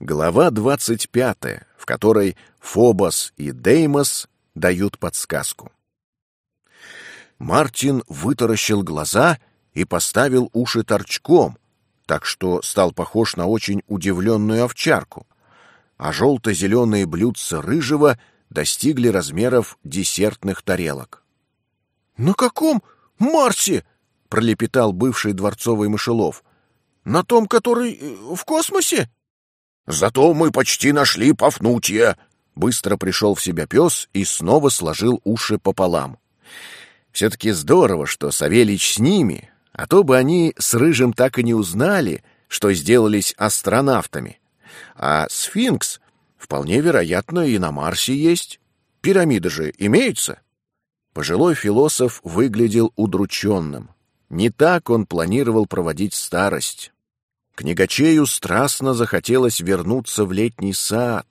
Глава 25, в которой Фобос и Деймос дают подсказку. Мартин вытаращил глаза и поставил уши торчком, так что стал похож на очень удивленную овчарку, а желто-зеленые блюдца рыжего достигли размеров десертных тарелок. «На каком Марсе?» — пролепетал бывший дворцовый мышелов. «На том, который э, в космосе?» «Зато мы почти нашли Пафнутия!» Быстро пришел в себя пес и снова сложил уши пополам. Все-таки здорово, что Савельич с ними, а то бы они с Рыжим так и не узнали, что сделались астронавтами. А сфинкс, вполне вероятно, и на Марсе есть. Пирамиды же имеются. Пожилой философ выглядел удрученным. Не так он планировал проводить старость. Книгачею страстно захотелось вернуться в летний сад,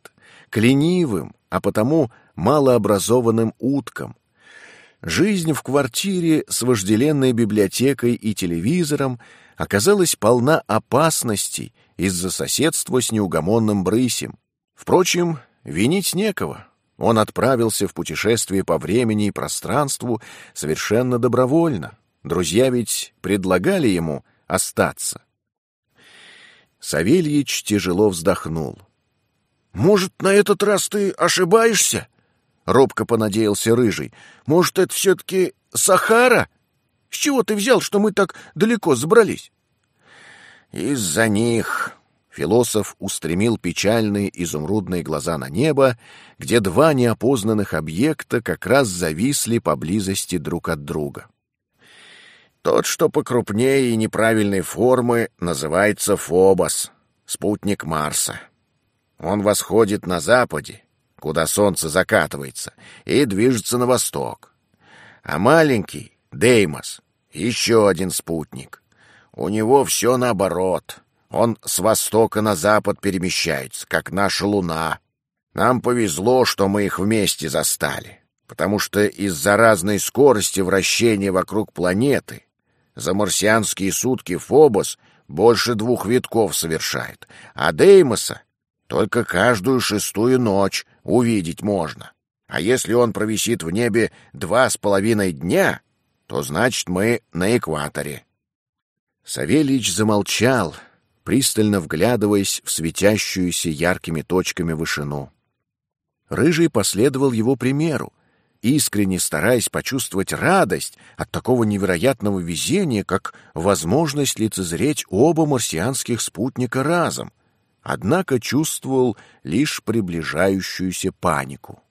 к ленивым, а потому малообразованным уткам. Жизнь в квартире с вожделенной библиотекой и телевизором оказалась полна опасностей из-за соседства с неугомонным брысем. Впрочем, винить некого. Он отправился в путешествие по времени и пространству совершенно добровольно. Друзья ведь предлагали ему остаться. Савельич тяжело вздохнул. «Может, на этот раз ты ошибаешься?» — робко понадеялся Рыжий. «Может, это все-таки Сахара? С чего ты взял, что мы так далеко забрались?» «Из-за них...» — философ устремил печальные изумрудные глаза на небо, где два неопознанных объекта как раз зависли поблизости друг от друга. Тот, что покрупнее и неправильной формы, называется Фобос, спутник Марса. Он восходит на западе, куда солнце закатывается, и движется на восток. А маленький — Деймос, еще один спутник. У него все наоборот. Он с востока на запад перемещается, как наша Луна. Нам повезло, что мы их вместе застали, потому что из-за разной скорости вращения вокруг планеты за марсианские сутки Фобос больше двух витков совершает, а Деймоса только каждую шестую ночь увидеть можно. А если он провисит в небе два с половиной дня, то значит мы на экваторе. Савельич замолчал, пристально вглядываясь в светящуюся яркими точками вышину. Рыжий последовал его примеру, искренне стараясь почувствовать радость от такого невероятного везения, как возможность лицезреть оба марсианских спутника разом, однако чувствовал лишь приближающуюся панику.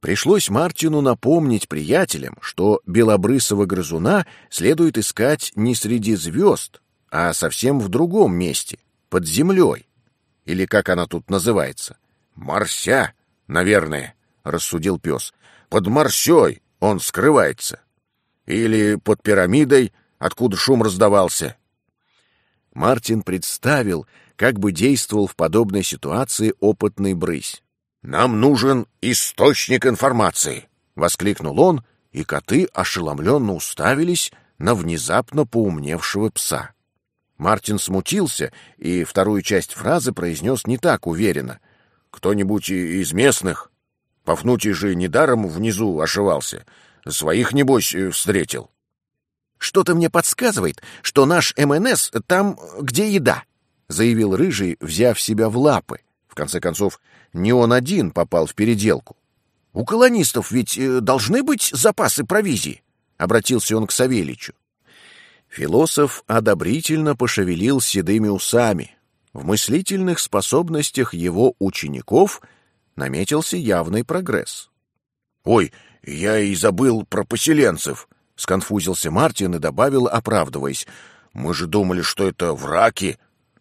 Пришлось Мартину напомнить приятелям, что белобрысого грызуна следует искать не среди звезд, а совсем в другом месте, под землей. Или как она тут называется? «Марся, наверное», — рассудил пес. Под Марсей он скрывается. Или под пирамидой, откуда шум раздавался. Мартин представил, как бы действовал в подобной ситуации опытный брысь. «Нам нужен источник информации!» — воскликнул он, и коты ошеломленно уставились на внезапно поумневшего пса. Мартин смутился и вторую часть фразы произнес не так уверенно. «Кто-нибудь из местных?» Пафнутий же недаром внизу ошивался. Своих, небось, э, встретил. «Что-то мне подсказывает, что наш МНС там, где еда», — заявил Рыжий, взяв себя в лапы. В конце концов, не он один попал в переделку. «У колонистов ведь э, должны быть запасы провизии», — обратился он к Савельичу. Философ одобрительно пошевелил седыми усами. В мыслительных способностях его учеников — наметился явный прогресс. «Ой, я и забыл про поселенцев!» — сконфузился Мартин и добавил, оправдываясь. «Мы же думали, что это враки.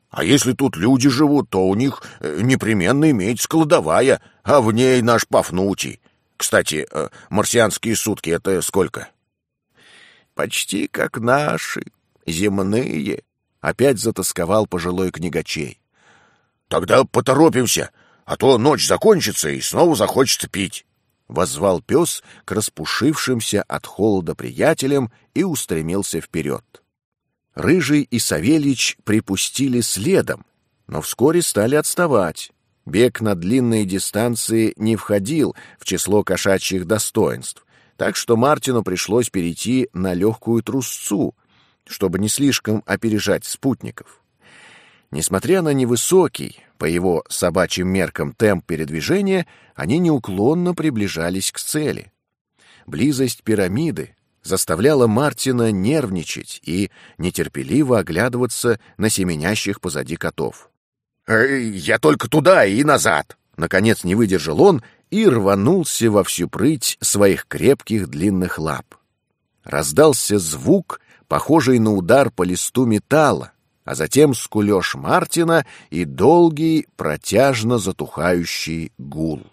А если тут люди живут, то у них э, непременно имеется кладовая, а в ней наш Пафнутий. Кстати, э, марсианские сутки — это сколько?» «Почти как наши, земные», — опять затасковал пожилой книгачей. «Тогда поторопимся!» А то ночь закончится и снова захочется пить. Воззвал пес к распушившимся от холода приятелям и устремился вперед. Рыжий и Савельич припустили следом, но вскоре стали отставать. Бег на длинные дистанции не входил в число кошачьих достоинств, так что Мартину пришлось перейти на легкую трусцу, чтобы не слишком опережать спутников. Несмотря на невысокий, по его собачьим меркам, темп передвижения, они неуклонно приближались к цели. Близость пирамиды заставляла Мартина нервничать и нетерпеливо оглядываться на семенящих позади котов. «Я только туда и назад!» Наконец не выдержал он и рванулся во всю прыть своих крепких длинных лап. Раздался звук, похожий на удар по листу металла, а затем скулёж Мартина и долгий, протяжно затухающий гул.